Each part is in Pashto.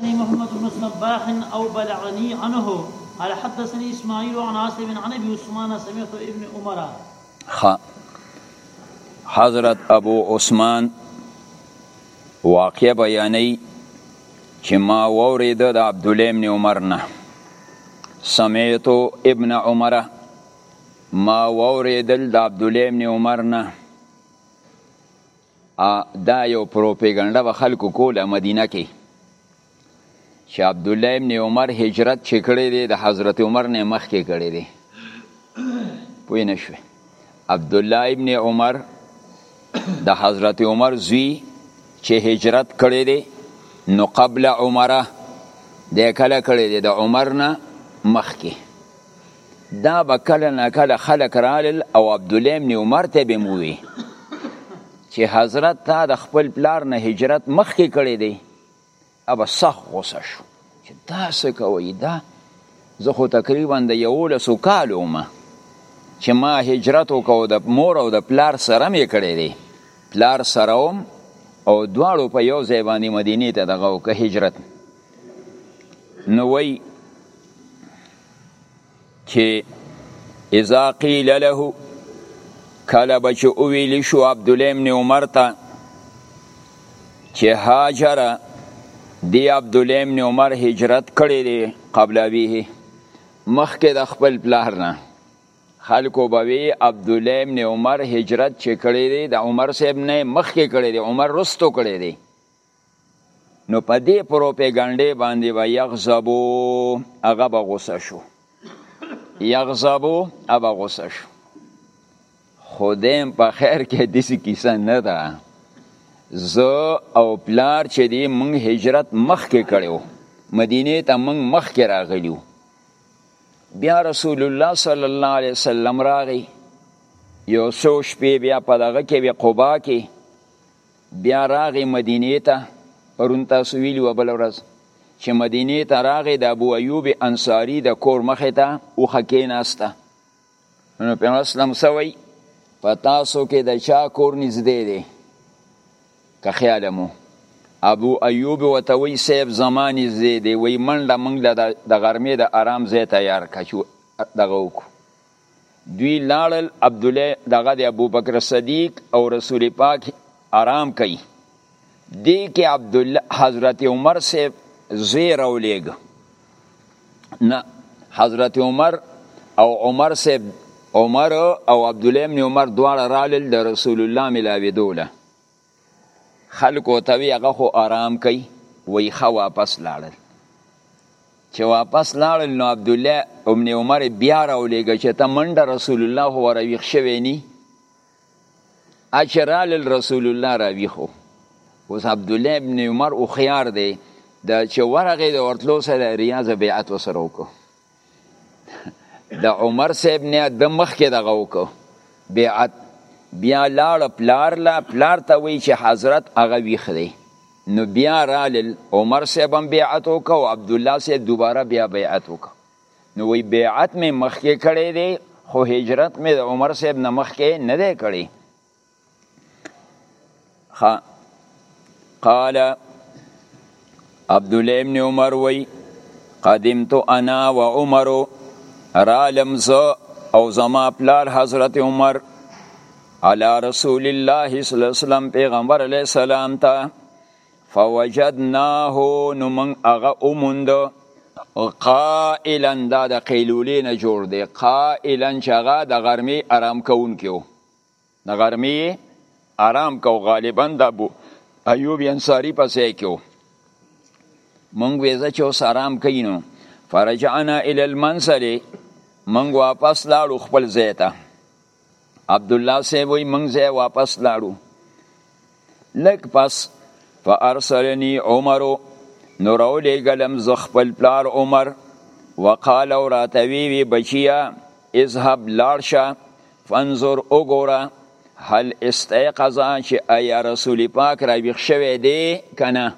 حدثني محمد بن الصباح او بلغني عنه قال حدثني اسماعيل عن عاصم عن ابي عثمان سمعت ابن عمر خ حضرت ابو عثمان واقع بیانې چې ما وورید د عبد الله ابن عمر نه سمعت ابن عمر ما ووریدل د عبد الله ابن عمر نه دا یو پروپیګنډه به خلکو کوله مدینه کې چې عبد الله ابن عمر هجرت چې کړی دی د حضرت عمر نه مخکې کړی دی پوه نه شوې عبد الله ابن عمر د حضرت عمر زوی چې هجرت کړی دی نو قبل عمره د کله کړی دی د عمر نه مخکې دا به کله نه کله خلک رالل او عبدالله ابن عمر ته به مو وي چې حضرت تا د خپل پلار نه هجرت مخکې کړی دی ابا سخت غوسه شو چې دا څه کوي دا زه خو تقریبا د یولسو کالو وم چې ما هجرت وکړو د مور او د پلار سره مې کړی دی پلار سره وم او دواړو په یو ځای باندې مدینې ته دغه وکړه هجرت نو وی چې اذا قیل له کله به چې وویل شو عبدالله ابن عمر ته چې هاجر دی عبدالله ابن عمر هجرت کړی دی قبل ابیه مخکې د خپل پلار نه خلکو به وی عبدالله ابن عمر هجرت چې کړی دی د عمر صاحب نه مخکې کړی دی عمر رستو کړی دی نو په دې پروپاګاندا باندې به یغزبو هغه به غوسه شو یغزبو هغه غوسه شو خدایم په خیر کې دسی کیسه نه ده زه او پلار چې دی مونږ هجرت مخکې کړو مدینه ته مونږ مخکې راغلیو بیا رسول الله صلی الله علیه وسلم راغی یو څو شپې بیا په دغه کې وی قبا کې بیا راغی مدینې ته پرون تاسو ویلي وه بله ورځ چې مدینې ته راغی د ابو ایوب انصاري د کور مخې ته اوښه کېناسته نو پیغمبر اسلام څه وایي په تاسو کې د چا کور نږدې دی که خیال مو ابو ایوب ورته وایي صاحب زما نږدې دی وایي منډه موږ د غرمې د ارام ځای تیار کړه چې دغه وکړو دوی لاړل عبدالله دغه د ابوبکر صدیق او رسول پاک آرام کوي دی کې عبدالله حضرت عمر صاحب زوی راولیږ نه حضرت عمر او عمر صاحب عمر او عبدالله ابن عمر دواړه رالل د رسول الله ملاویدوله خلکو ته وی هغه خو آرام کوي وی خا واپس لاړل چې واپس لاړل نو عبد الله ابن عمر بیا راولېږه چې ته منډه رسول الله خو راویښ شوی نی اچرال رسول الله راویښو اوس عبد الله ابن عمر او خيار دی د چې ورغه د ورتلو سره ریاض بیعت وسره وکړو د عمر صاحب نه د مخکې دغه وکړو بیعت بیا لاړ پلار لا پلار ته وی چې حضرت هغه ویخ دی نو بیا رالل عمر صاحب هم بیعت وکړو عبد الله صاحب دوباره بیا بیعت وکړو نو وی بیعت می مخکې کړی دی خو هجرت می د عمر صاحب نه مخکې نه دی کړی ها قال عبد الله ابن عمر وی قدمت انا و عمر رالم ز او زما پلار حضرت عمر على رسول الله صلی الله علیه وسلم پیغمبر علیه السلام ته فوجدناه نو من هغه اوموند قائلا دا د قیلولې نه جوړ دی قائلا چې هغه د غرمې آرام کوونکی و د غرمې آرام کو غالبا د ابو ایوب انصاری په ځای کې و مونږ ویزه چې اوس آرام کوي نو فرجعنا الی المنزل مونږ واپس لاړو خپل ځای ته عبدالله صاحب وایي مونږ ځای واپس لاړو لږ پس فارسلنی عمر نو راولېږلم زه خپل پلار عمر وقال او راته ویوي بچیه اذهب لاړ شه فانظر وګوره هل استيقظ چې ایا رسول پاک را ویښ شوی دی که نه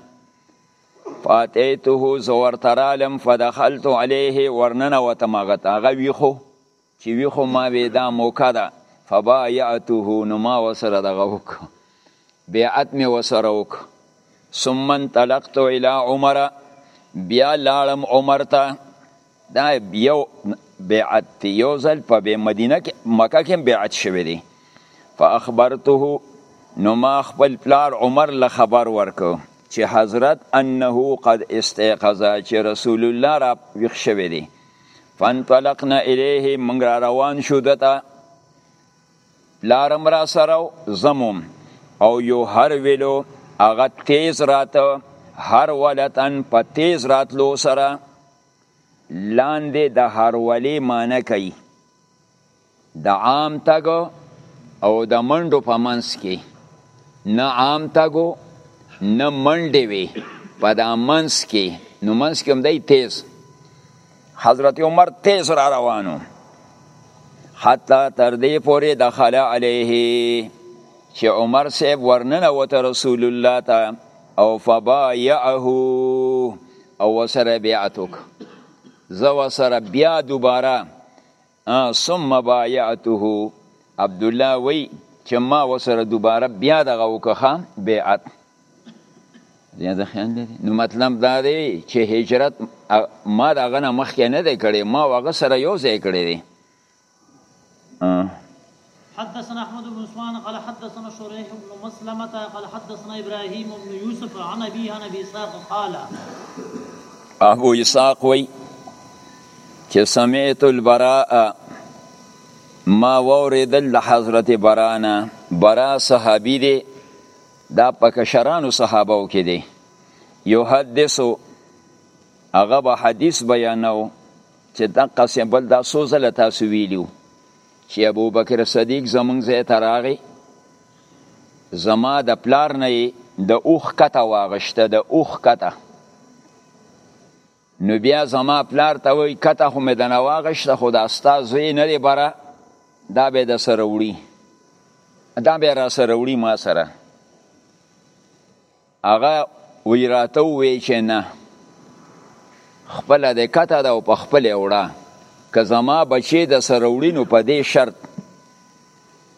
فاتیته زه ورته رالم فدخلت علیه ورننوتم هغه ته هغه ویښو چی وی خو ما وی دا موکه ده فبایعته نو ما وسره دغه وک بیعت می وسره وک ثم انطلقت الى عمر بیا لاړم عمر ته دا یو بیعت دی یو ځل په مدینه کې مکه کې بیعت شوی دی فاخبرته نو ما خپل پلار عمر له خبر ورکو چې حضرت انه قد استيقظ چې رسول الله را ویښ شوی دی فانطلقنا الیه موږ را روان شو دته لارم را سره زموم او یو هر ویلو هغه تیز راته هر ولتن په تیز راتلو سره لاندې د هر ولی معنی کوي د عام تګ او د منډو په منځ کې نه عام تګو نه منډې وي په دا منځ کې نو منځ کې هم دی تیز حضرت عمر تیز را روانو حتی تر دې پورې دخل علیه چې عمر صاحب ورننه وته رسول الله ته او فبایعه او وسره بیعت وک زه وسره بیا دوباره ثم بايعته عبد الله وی چې ما وسره دوباره بیا دغه وکخه بیعت زیاده خیال دی نو مطلب دا دی چې هجرت ما دا غنه مخکې نه دی کړی ما وغه سره یو ځای کړی دی حدثنا احمد بن عثمان قال حدثنا شريح بن مسلمة قال حدثنا ابراهيم بن يوسف عن ابي عن ابي اسحاق قال ابو اسحاق وی چې سمعت البراء ما وریدل د حضرت برانا برا صحابي دی دا پکشرانو صحابو کې دی یو حدیثو هغه به حدیث بیانو چې د قسم بل دا سوزله تاسو ویلو چې ابو بکر صدیق زمونږ ځای ته راغی زما د پلار نه د اوخ کته واغشته د اوخ کته نو بیا زما پلار ته وای کته خو مې د نه واغشته خو دا ستا زوی نه دی بره دا به د سره وړي دا به را سره وړي ما سره هغه وی راته وی چې نه خپل د کته دا په خپل وړه که زما بچی د سره وړینو په دې شرط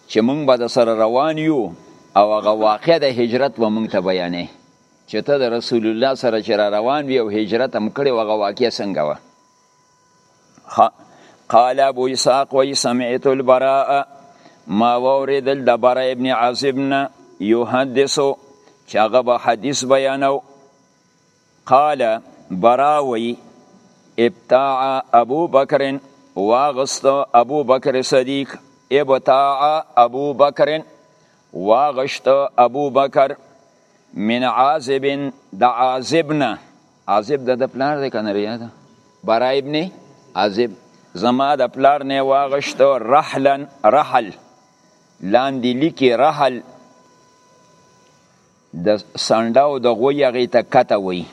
چې مونږ به د سره روان یو او هغه واقع د هجرت به مونږ ته بیانې چې ته د رسول الله سره چې را روان وي او هجرت هم کړی هغه واقع څنګه وه قال ابو اسحاق وی سمعت البراء ما وردل د برا ابن عازب نه یحدثو چې هغه به حدیث بیانو قال برا وی ابتاع ابو بکر واغست ابو بکر صدیق ابتاع ابو بکر واغشت ابو بکر من عازب د عازبنا عازب د د پلار دی کنه ریا ده برا ابن عازب زما د پلار نه واغشت رحلن رحل لاندې لیکي رحل د سانډاو د غوی هغه ته کته وای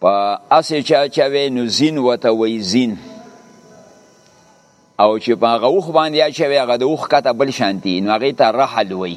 په اسې چا چوي نو زین وته وای زین او چې په هغه اوخ باندې چوي هغه د اوخ کته بل شانتي نو هغه ته رحل وای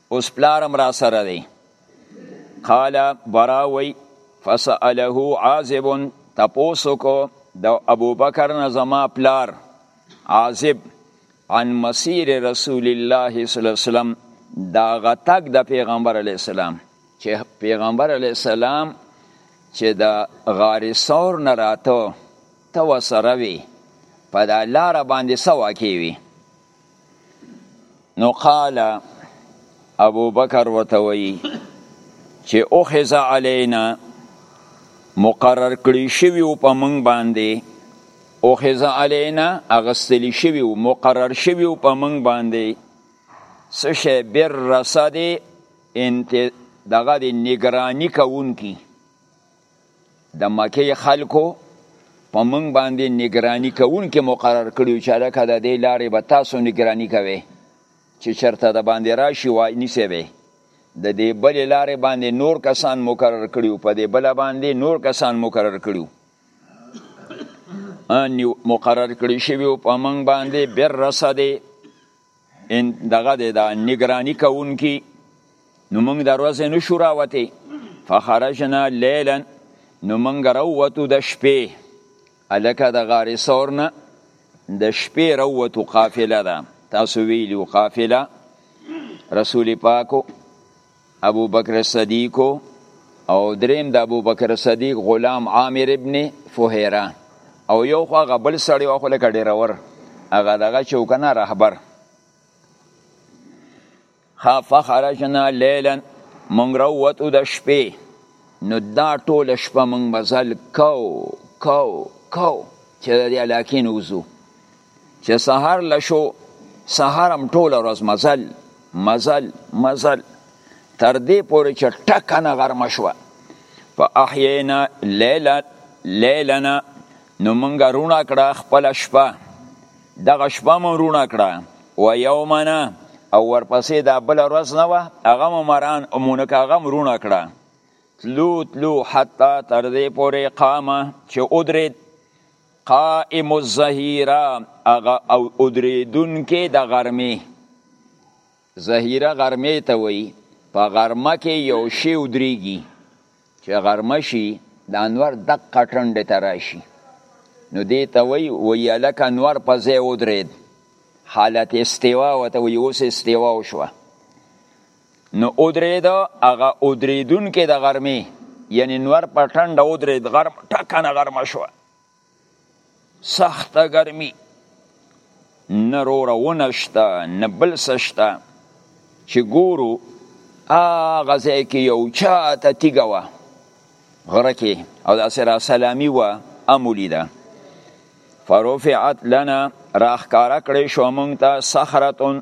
اوس پلارم را سره دی قال براوی فسأله عازب تپوسو کو د ابوبکر نه زما پلار عازب عن مسیر رسول الله صلی الله علیه وسلم دا غتک د پیغمبر علی السلام چې پیغمبر علی السلام چې د غار ثور نه راته تو سره وی په دا لار باندې سوا کی وی نو قال ابو بکر وتوي چې اخذ علينا مقرر کړی شوی او په موږ باندې اخذ علينا اغستل شوی او مقرر شوی او په موږ باندې سشه بر رصد انت دغه نگرانی کوونکی د مکه خلکو په مونږ باندې نگرانی کوونکې مقرر کړیو چې لکه د دې لارې به تاسو نگرانی کوي چې چرته د باندې راشي وای نیسه به د دې بل لارې باندې نور کسان مقرر کړیو په دې بل باندې نور کسان مقرر کړیو ان مقرر کړی شوی په مونږ باندې بر رسده ان دغه دی دا نگرانی کوونکی نو موږ د ورځې نشو راوتې فخرجنا لیلا نو موږ راووتو د شپې هلکه د غار ثور نه د شپې راووتو قافله ده تاسو ویلو قافله رسول پاکو ابو بکر صدیق او دریم د ابو بکر صدیق غلام عامر ابن فهیره او یو خو هغه بل سړی واخو لکه ډیرور هغه دغه چوکنه رهبر خاف خرجنا لیلا مونږ راووتو د شپې نو دا ټوله شپه مونږ مزل کو کو کو چې د دې علاقې نه وځو چې سهار لشو سهار هم ټول ورځ مزل مزل مزل تر دې پورې چې ټکه نه غرمه شوه په احیینا لیلا لیلنا نو مونږ رونه کړه خپل شپه دغه شپه مون رونه کړه و یومنا او ورپسې دا بل ورځ نه وه هغه مو مران مونږ هغه رونه کړه تلو تلو حتی تر دې پورې قامه چې ودرید قائم الظهیره هغه او ادریدونکې د غرمې ظهیره غرمې ته وایي په غرمه کې یو شی ودریږي چې غرمه شي د انور دقه ټنډې ته راشي نو دې ته وایي وایي هلک انور په ځای ودرېد حالت استوا ورته وایي اوس استوا وشوه نو ادرید هغه ادریدون کې د غرمې یعنی نور په ټنډه ادرید غرم ټکنه غرمه شو سخته ګرمي نه رورونه شته نه بل څه شته چې ګورو هغه ځای کې یو چا ته تیږه وه غره کې او داسې را سلامي وه هم ولیده فرفعت لنا راخکاره کړی شو مونږ ته صخرتون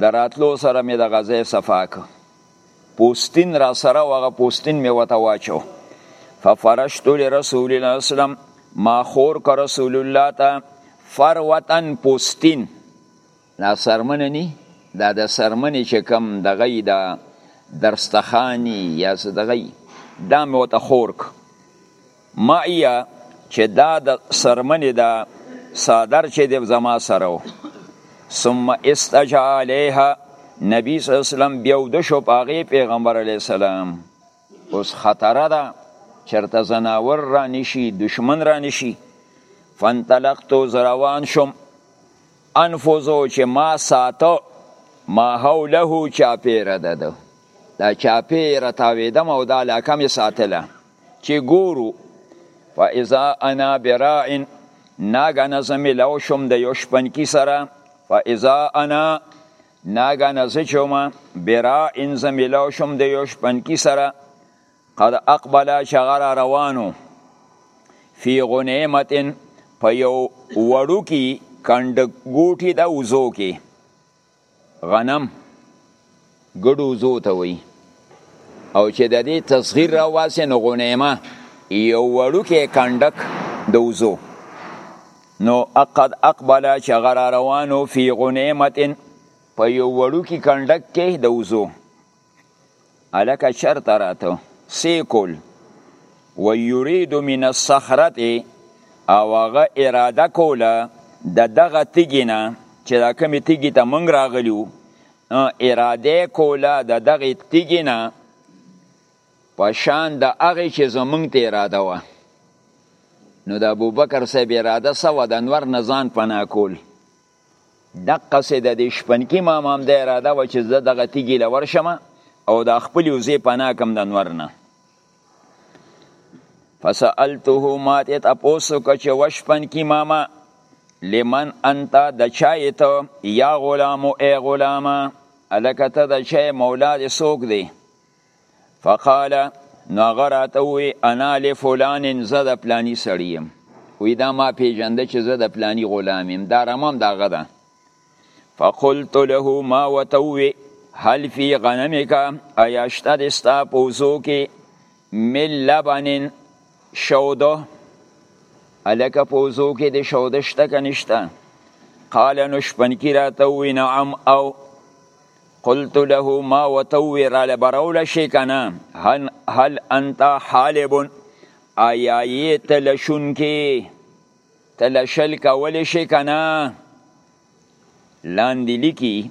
د راتلو سره مې د غزې صفا که پوستین را سره وغه پوستین مې وته واچو ففرشت لرسول الله اسلام ما خور که رسول الله ته فروتن پوستین دا سرمنه نی دا د سرمنه چې کم دغه دا درستخانی یا دغه دا مې وته خور که معیه چې دا د سرمنې دا صادر چې دی زما سره و ثم استجع علیها نبی صلی الله علیه وسلم بیا د شو پاغه پیغمبر علیه السلام اوس خطر ده چرته زناور را نشي دشمن را نشي فانطلقت زروان شم انفوزو چې ما ساتو ما حوله چاپیره ده دا چاپیره تاویدم او دا علاقه می ساتله چې ګورو فاذا انا براع ناګه نظم لو شم د یو شپنکی سره فاذا انا ناګه نظم چوم براع انزم لو شم د یو شپنکی سره قد اقبل شغر روانو فی غنیمت په یو وړو کې کند ګوټي د وزو کې غنم ګډو زو ته وي او چې د دې تصغیر را واسه نو غنیمه یو وړوکی کندک د وزو نو اقد اقبل شغر روانو فی غنیمت په یو وړوکی کندک کې د وزو الکه چرته راته سیکول و یرید من الصخرت او هغه اراده کوله د دغه تیګی نه چې دا کمی تیګی ته منګ راغلیو اراده کوله د دغه تیګی نه پشان د هغه چې زمونږ ته اراده وه نو د ابوبکر صاحب اراده سوه د انور نزان پناه کول دقه سه د دې شپنکی ماما هم د اراده و چې زه دغه تیګی لور شم او د خپل وزې پناه کم د انور نه فسألته ما ته تاسو که چې وشپن کی ماما لمن انت د چای ته یا غلام او ای غلام الکته د چای مولا دې سوک دی فقال نو هغه راته ووی انا لفلان زه د پلانی سړی یم وی دا ما پیژنده چې زه د پلانی غلام یم دا رمم داغه ده فقلت له ما وتوی هل فی غنمک ایاشته دستا پوزو کې مل لبن شوده الکه پوزو کې د شوده شته که نشته قال نو شپنکی راته وی نعم او قلت له ما وتوی را لبرول شي کنه هل هل انت حالب آیا یې تلشون کې تلشل کول شي کنه لاندې لیکي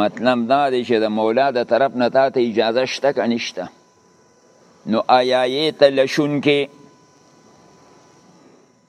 مطلب دا دی چې د مولا د طرف نه تا ته اجازه شته که نشته نو آیا یې ته لشون کې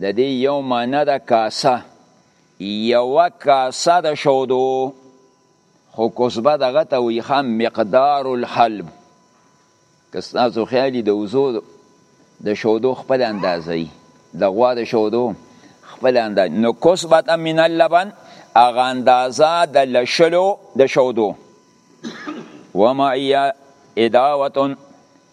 د دې یو معنی ده کاسه یو کاسه د شودو خو کسبه دغه ته وی خام مقدار الحلب که تاسو خیالي د وزو د شودو خپل اندازه ای د غوا د شودو خپل اندازه نو کسبت من اللبن اغه اندازه د لشلو د شودو وما اداوتن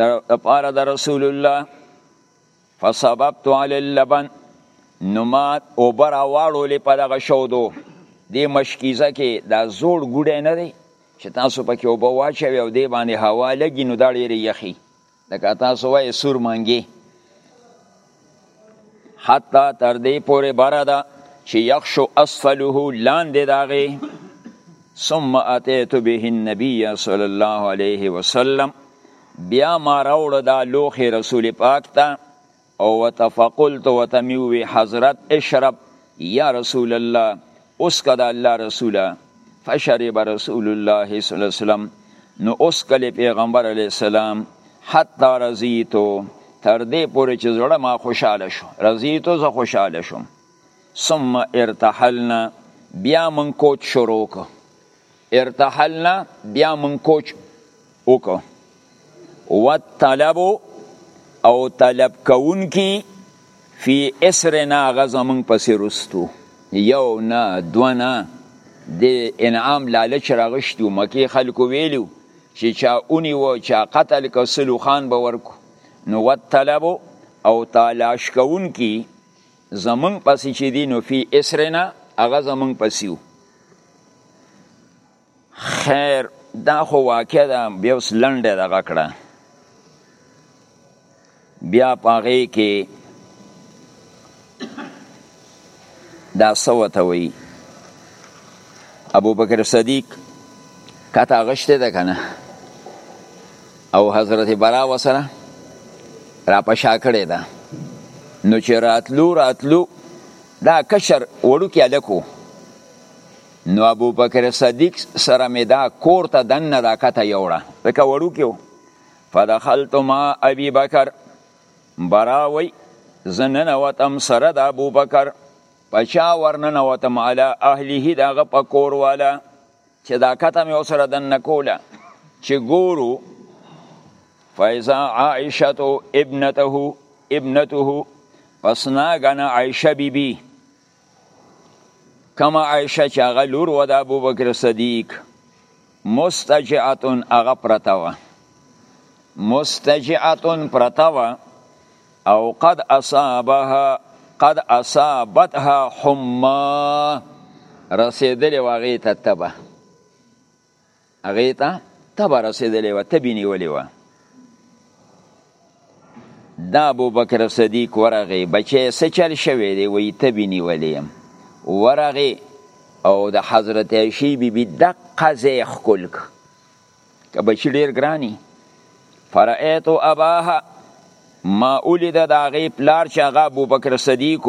در لپاره د رسول الله فسببت علی اللبن نو ما اوبه راواړولې په دغه شودو دې مشکیزه کې دا زوړ ګوډی نه دی چې تاسو پکې اوبه واچوي او دې باندې هوا لګي نو دا ډېرې یخي لکه تاسو وایې سور منګې حتی تر دې پورې بره ده چې یخشو اسفله لاندې داغې ثم اتیت به النبی صلی الله علیه وسلم بیا ما راوړ دا لوخي رسول پاک ته او وتفقلت وتمیوی حضرت اشرب یا رسول الله اوس کده الله رسوله فشرب رسول الله صلی الله علیه وسلم نو اوس کله پیغمبر علی السلام حتی رضیتو تر دې پورې چې زړه ما خوشاله شو رضیتو زه خوشاله شوم ثم ارتحلنا بیا من کوچ شروع کو ارتحلنا بیا من کوچ وکړو وطلبو او طلب کون کی فی اسرنا غزمون پسی رستو یو نه دو نه د انعام لالچ راغشتو مکی خلکو ویلو چې چا اونی و چا قتل که سلو خان به ورکو نو وطلبو او تالاش کون کی زمون پسی چې دی نو فی اسرنا هغه زمون پسیو خیر دا خو واقع ده بیا اوس لنډه دغه کړه بیا پاغې کې دا سوته وی ابو بکر صدیق کته غشته ده کنه او حضرت برا وسره را پشا کړی ده نو چې راتلو راتلو دا کشر وړو کې الکو نو ابو بکر صدیق سره مې دا کور ته دننه دا کته یوړه ځکه وړوکی و فدخلت ما ابي بکر براوی زه ننوتم سره د ابو بکر په چا ورننوتم علی اهله د هغه په کور والا چې دا کته مې ورسره دننه کوله چې ګورو فاذا عائشه ابنته ابنته پس ناګنه عائشه بیبي بی کما عائشه چې هغه لور و د ابوبکر صدیق مستجعتون هغه پرته وه مستجعتون پرته وه او قد اصابها قد اصابتها حما رسیدلې واغې ته تبه هغه ته تبه رسیدلې و تبې نیولې و دا ابو بکر صدیق ورغه بچی سچل شوی دی وی تبی نیولیم ورغه او د حضرت عائشی بی بی د قزه خلق که بچی ډیر ګرانی فرایت اباها ما اولید د هغه پلار چې هغه ابو بکر صدیق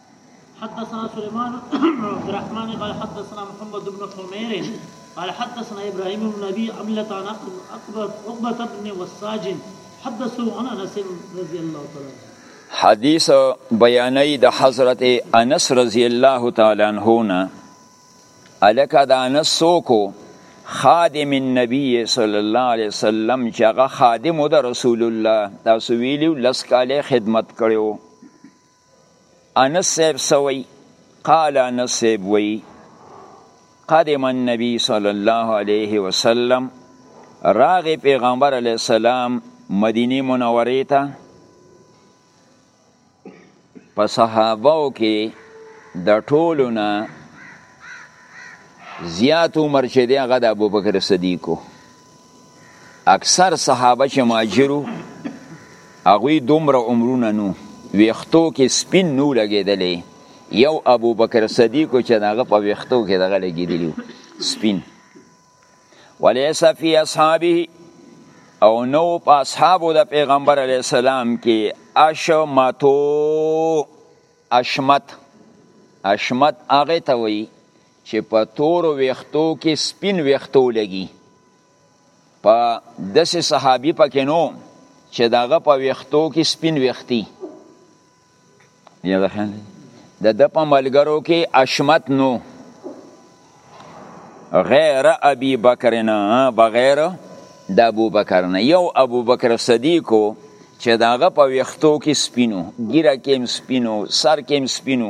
حدثنا سليمان بن عبد الرحمن قال حدثنا محمد بن حمير قال حدثنا ابراهيم بن ابي عملة عن عقبة بن وساج حدثوا عن انس رضي الله تعالى حدیث بیانې د حضرت انس رضی الله تعالی عنہ نه الکه د انس سوکو خادم النبی صلی الله علیه وسلم چې هغه خادم د رسول الله تاسو ویلو لس کاله خدمت کړو انس صاحب سوي قال انس صاحب وي قدم النبي صلى الله عليه وسلم راغ پیغمبر علیه السلام مدینه منوره ته په صحابو کې د ټولو نه زیات عمر چې دی هغه د ابوبکر صدیق اکثر صحابه چې مهاجرو هغوی دومره عمرونه نو ویختو کې سپین نو لګېدلی یو ابو بکر صدیق چې دغه په ویختو کې دغه لګېدلی سپین ولیس فی اصحابه او نو په اصحابو د پیغمبر علی السلام کې اشمتو اشمت اشمت هغه ته وایي چې په تورو ویختو کې سپین ویختو لګي په دسې صحابي پکې نو چې دغه په ویختو کې سپین ویختی د د په ملګرو کې اشمت نو غیر ابي بکر نه بغیر د ابو بکر نه یو ابو بکر صدیق چې دغه په ویختو کې سپینو ګیره کې سپینو سر کې سپینو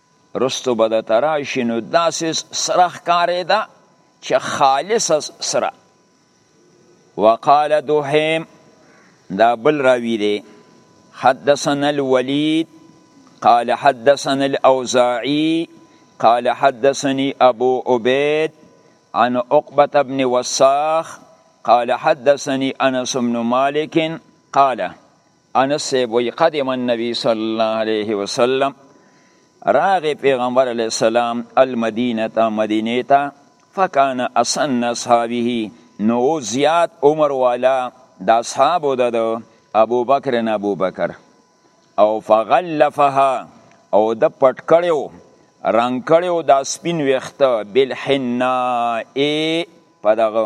رستو به د تراشي نو داسې سره ښکارېده چې خالص سره وقال دوحیم دا بل راوی دی حدثنا الولید قال حدثنا الاوزاعی قال حدثني ابو عبید عن عقبة بن وساخ قال حدثني انس بن مالک قال انس صاحب وی قدم النبی صلی الله علیه وسلم راغ پیغمبر علیه السلام المدینه تا مدینه تا فکان اسن اصحابه نو زیاد عمر والا د اصحابو د ابو بکر نه ابو بکر او فغلفها او د پټ کړو رنگ کړو د سپین ویخته بالحنا ای پدغه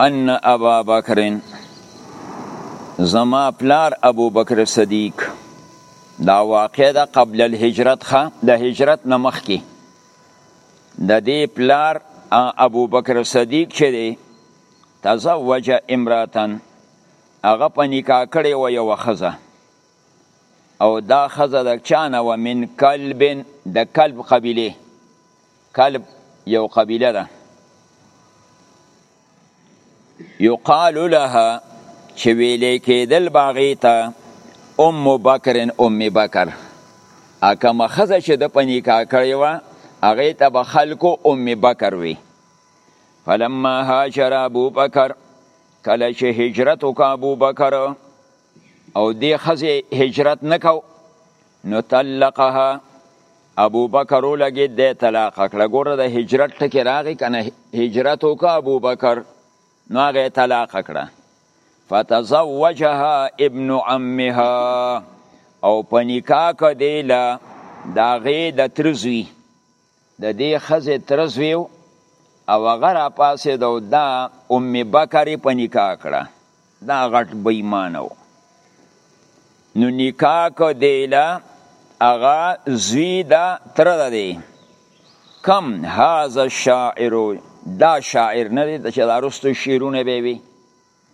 ان ابا بکر زما پلار ابو بکر صدیق دا واقع ده قبل الهجرت خا د هجرت نه مخکې د دې پلار ابو بکر صدیق چې دی تزوج امراتن هغه په نکاح کړې و یو خزه او دا خزه د چانه و من کلب د کلب قبیله کلب یو قبیله ده یقال لها چې ویلې کېدل باغې ته ام بکر ام بکر اکه مخزه چې د پنی کا کړی و هغه ته به خلکو ام بکر وی فلما هاجر ابو بکر کله چې هجرت وکړ ابو بکر او دی خزه هجرت نکاو نو طلقها ابو بکر ولګي د طلاق کړه ګوره د هجرت ټکی راغی کنه هجرت وکا ابو بکر نو هغه طلاق کړه فتزوجها ابن عمها او په نکاح کدی لا دا غي د ترزوی د دې ښځې تره زوی او هغه راپاڅېد او دا ام بکر یې په نکاح کړه دا غټ بېمانه و نو نکاح کو دیله هغه زوی دا تره ده دی کم هذا الشاعر دا شاعر نه دی چې دا رستو شعرونه به وي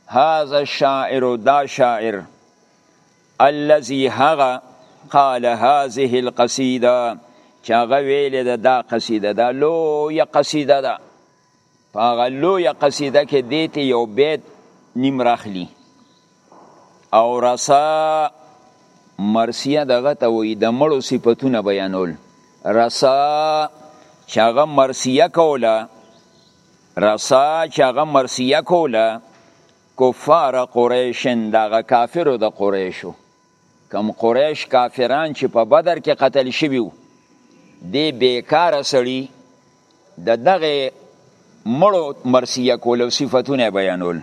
هذا الشاعر دا شاعر الذي هغه قال هذه القصيده چې هغه ویل ده دا قصیده ده لویه قصیده ده په هغه لویه قصیده کې دې ته یو بیت نیم راخلي او رسا مرسیه دغه ته وایي د مړو صفتونه بیانول رسا چې هغه مرسیه کوله رسا چې هغه مرسیه کوله کفار قریشن دا غ کافرو د قریشو کم قریش کافران چې په بدر کې قتل شوی وو دی بیکاره سړی د دغه مړو مرسیه کول او صفاتونه بیانول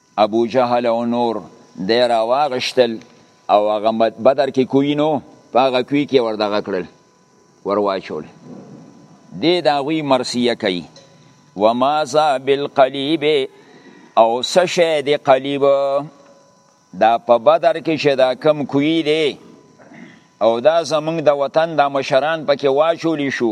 ابو جهل او نور دی را واغشتل او هغه بدر کې کوی نو په هغه کوی کې ور دغه کړل ور واچول دی دا غوی مرسیه کوي وماذا بالقلیب او سشه دی قلیب دا په بدر کې چې دا کم کوی دی او دا زمونږ د وطن د مشران پکې واچولی شو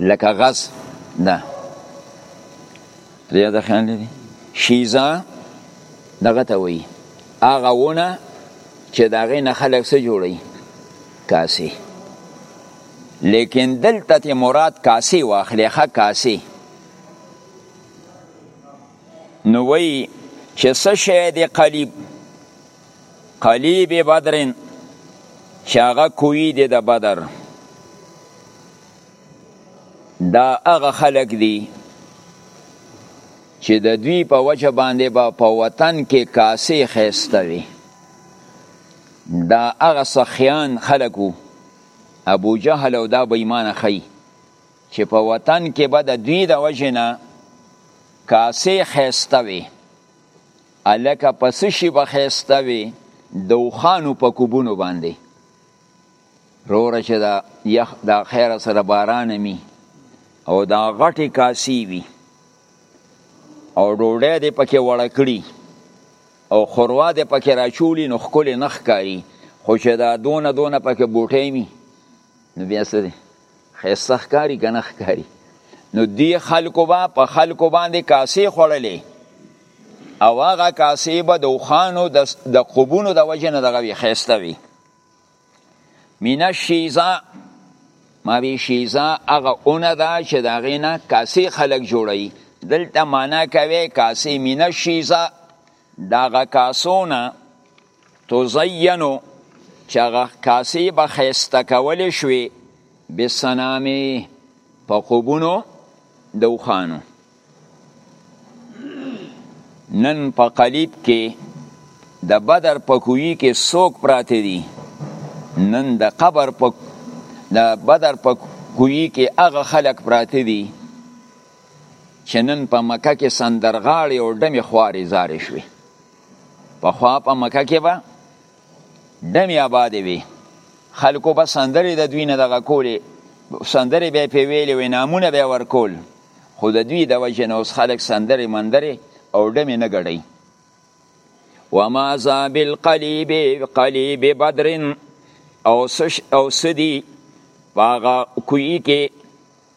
لکه غز نه لري دا خیال لري شیزا دغه ته وایي هغه ونه چې د هغې نه خلک څه جوړوي کاسې لیکن دلته ته مراد کاسې واخلې ښه کاسې نو وایي چې څه شی دی قلیب قلیب بدرین چې هغه کوی دی د بدر دا هغه خلک دي چې د دوی په وجه باندې به با په وطن کې کاسې خیسته وي دا هغه سخیان خلک وو ابو جهل او دا بېمانه خی چې په وطن کې به د دوی د وجه نه کاسې خیسته وي الکه پس شي به خیسته وي د وخانو په کوبونو باندې روره چې دا یخ دا خیر سره باران می او دا غټي کاسی وی او ډوډۍ دې پکې وړکړي او خوروا دې پکې راچولی نو خکل نخ کاری خو چې دا دونه دونه پکې بوټې می نو بیا سره خیسخ کاری کنخ کاری نو دی خلکو با په خلکو باندې کاسی خوړلې او هغه کاسی به د وخانو د قبونو د وجنه دغه خیسته وی مینه شیزا ماوی شیزا هغه اونه ده چې د هغې نه کاسې خلک جوړوي دلته معنا کوي کاسې مینه شیزا د هغه کاسو نه تزینو چې هغه کاسې به ښایسته کولی شوې بسنامې په خوبونو د اوښانو نن په قلیب کې د بدر په کوی کې څوک پراته دي نن د قبر په د بدر په کوی کې هغه خلک پراته دي چې نن په مکه کې سندرغاړي او ډمې خوارې زارې شوې پخوا په مکه کې به دمی آبادې وي خلکو به سندرې د دوی نه دغه کولې سندرې به پې ویلې وې نامونه به ورکول خو د دوی د وجې نه اوس خلک سندرې مندرې او ډمې نه ګډوي وما ذا بالقلیب قلیب بدر او سش او سدی پاغه کوی کې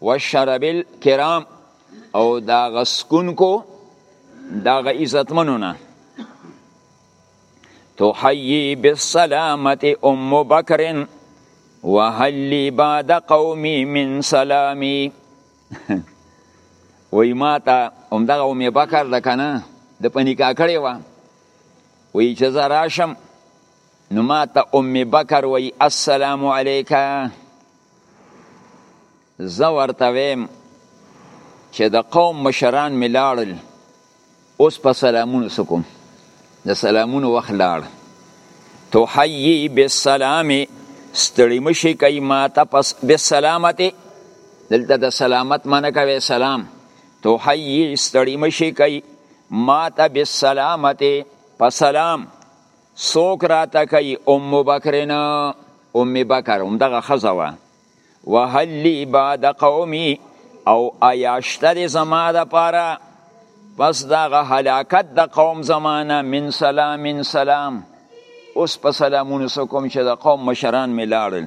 والشرب الکرام او دا غسکونکو دا غ عزتمنو نه تحیی بالسلامت ام بکر وهل لی بعد قومی من سلامی وی ما تا ام دغه ام بکر ده کنه د پنیکا کړی و وی چې زه راشم نو ما ته ام بکر وی السلام علیکه زه ورته ویم چې د قوم مشران مې لاړل اوس په سلامونو سکوم د سلامونو وخت لاړ تحیی بالسلام ستړي مشي کوي ما ته پس بالسلامته دلته د سلامت معنی کوي سلام تحیی ستړي مشي کوي ما ته بالسلامته په سلام سوک راته کوي ام بکرنا ام بکر هم دغه خزه وه وهل لي بعد قومي او ایاشتر زما د پاره پس دغه هلاکت د قوم زمانه من سلام من سلام اوس په سلامونو سکم چې د قوم مشران ملاړل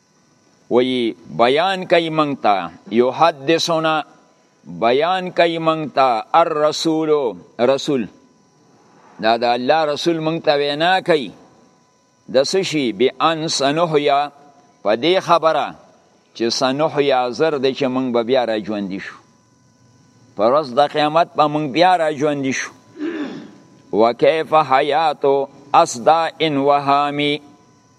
وی بیان کوي مونږ ته یحدثنا بیان کوي مونږ ته الرسول رسول دا د الله رسول مونږ ته وینا کوي د سشي بان سنحیا په دې خبره چې سنحیا زر د چې مونږ به بیا را ژوند شو پر ورځ د قیامت به مونږ بیا را ژوند شو وکيف حیاتو اسدا ان وهامی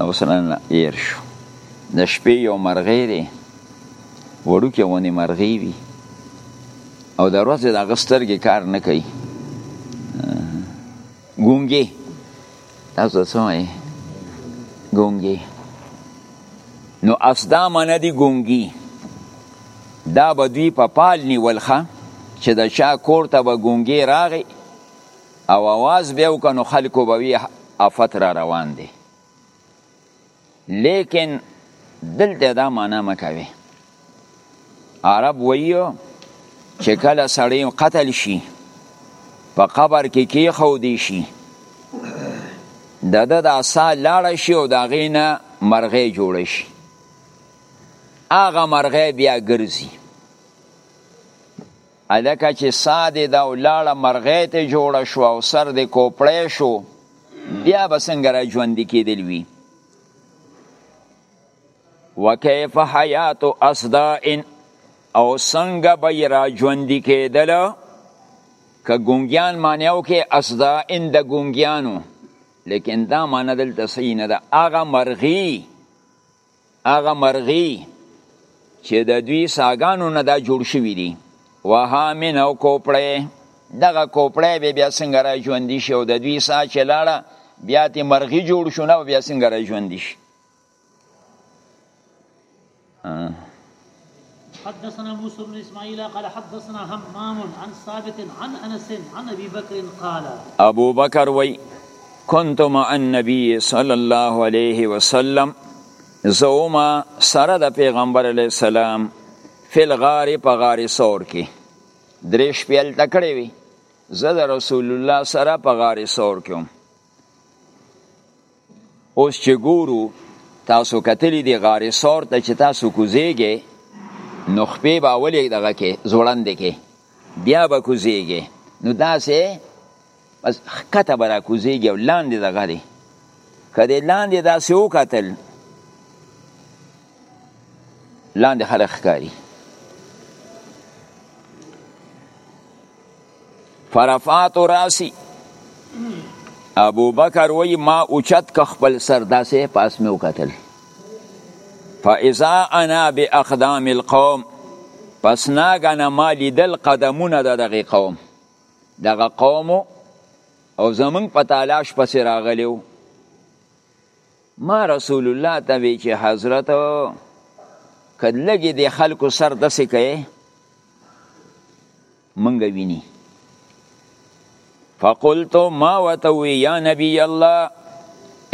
او سنن ایر شو د شپې یو مرغې دی وړوکې ونې مرغې وي او د ورځې د هغه سترګې کار نه کوي ګونګې تاسو څه وایي ګونګې نو اسدا منه دي ګونګي دا به دوی په پال نیول ښه چې د چا کور ته به ګونګې راغی او आवाज به وکړو نو خلکو به وی افت را روان دی لیکن دلته دا معنا مکوي عرب ویو چې کله سړی قتل شي په قبر کې کی خو دی شي د د د اسا لاړ شي او دا غینه مرغې جوړ شي اغه مرغې بیا ګرځي هلکه چې ساه دې دا ولاړه مرغۍ ته جوړه شو او سر دې کوپړی شو بیا به څنګه را ژوندي کېدل وي وکیف حیات اصدائن او څنګه به یې را ژوندي کېدل که ګونګیان معنی او کې اصدائن د ګونګیانو لیکن دا معنی دلته صحیح نه ده هغه مرغي هغه مرغی چې د دوی ساګانو نه دا جوړ شوی دی وها من او کوپړی دغه کوپړی به بیا څنګه را ژوندی شي او د دوی سا چې لاړه بیا تی مرغی جوړ شو نه بیا څنګه را ژوندی شي حدثنا موسى بن اسماعيل قال حدثنا همام عن ثابت عن انس عن ابي بكر قال ابو بكر وي كنت مع النبي صلى الله عليه وسلم زوما سره د پیغمبر علی السلام فل غار په غار سور کې درې شپېل تکړې وي زه د رسول الله سره په غار سور کې اوس چې ګورو تاسو کتلی دی غار سور ته چې تاسو کوزیږئ نو خپې به اولې دغه کې زوړند کې بیا به کوزیږئ نو داسې بس ښکته به را کوزیږي او لاندې دغه دی که دی لاندې داسې وکتل لاندې خلک ښکاري فرفات راسی ابو بکر وی ما اوچت که خپل سر داسې پاس مې وکتل فاذا انا باقدام القوم پس ناګنه ما لیدل قدمونه د دغه قوم دغه قوم او زمون په تلاش پسې راغلیو ما رسول الله ته وی چې حضرت کله کې د خلکو سر داسې کوي مونږ ویني فقلت ما وتوي یا نبی الله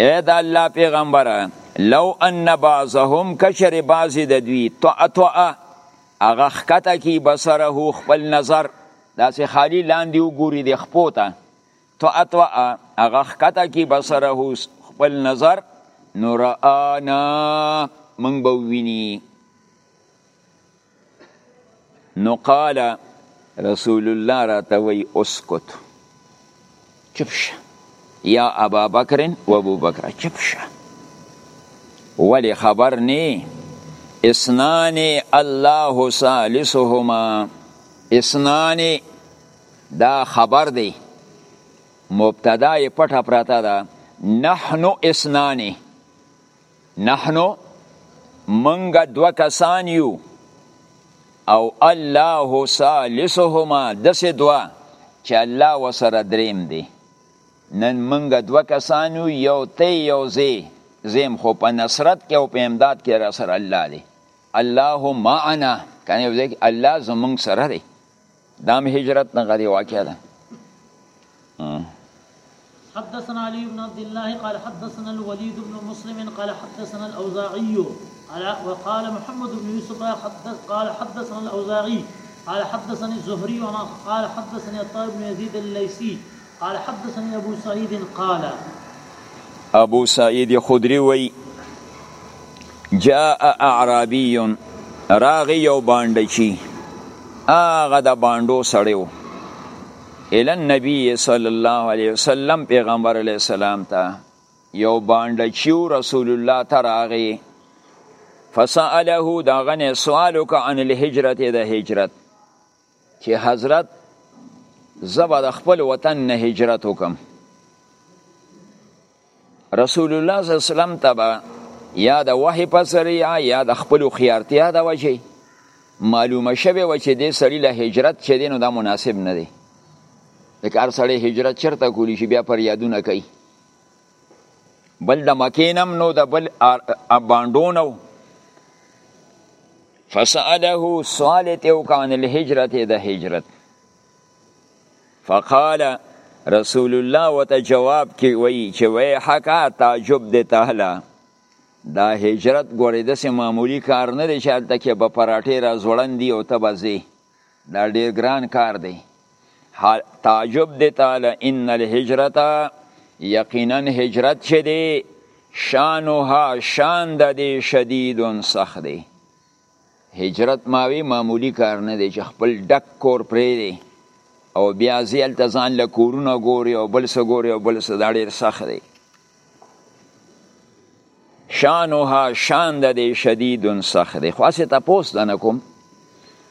اے دا الله پیغمبر لو ان بعضهم کشر بعض د دوی طع طع هغه خکته کی بصره خپل نظر داسې خالی لاندې وګوري د خپو ته طع طع هغه خکته کی بصره خپل نظر نور انا من بوینی نو قال رسول الله راته وی اسکت چپ شه یا ابا بکر و ابو بکر چپ شه ولی خبر نی اسنان الله ثالثهما اسنان دا خبر دی مبتدا یې پټه پراته ده نحنو اسنان نحنو منګه دو کسان یو او الله ثالثهما دس دوا چې الله وسره دریم دی نن منګه دو کسان یو یو ته یو زی زیم خو په نصرت کې او په امداد کې را سره الله دی الله معنا کنه الله زمونږ سره دی دام هجرت نه غری واقع ده حدثنا علي بن عبد الله قال حدثنا الوليد بن مسلم قال حدثنا الأوزاعي قال وقال محمد بن يوسف حدث قال حدثنا الأوزاعي قال حدثني الزهري وانا قال حدثني الطالب بن يزيد الليثي قال حدثني ابو سعيد قال ابو سعيد خدري وي جاء اعرابي راغي یو باندې چی اغه د باندو سړیو ال نبی صلی الله علیه وسلم پیغمبر علیه السلام ته یو باندې چیو رسول الله ته راغی فسأله دا غنه سوال وک عن الهجرت د هجرت چې حضرت زبا د خپل وطن نه هجرت وکم رسول الله صلی الله علیه وسلم تبا یا د وحی په سریا یا د خپل خيارتیا د وجه معلومه شوه و چې د سړی له هجرت چې دینو دا مناسب نه دی د کار سړی هجرت چرته کولی شي بیا پر یادونه کوي بل د مکې نم نو د بل بانډو نو فسأله سوال ته وکړ الهجرت د هجرت فقال رسول الله وته جواب کې وی چې وای حقا تعجب دې تعالی دا هجرت ګورې د سه معمولی کار نه دی چې هلته کې به پراټې را ځوړندي او ته به ځې دا ډیر ګران کار دی تعجب دی تعالی ان الهجرت یقینا هجرت چې دی شانها شان د دې شدید سخت دی هجرت ماوی معمولی کار نه دی چې خپل ډک کور پرې دی او بیا ځیل ته ځان له کورونه ګوري او بل څه ګوري او بل څه دا ډېر سخت دی شانها شان د دې شدید سخت دی خاصه تاسو ته نه کوم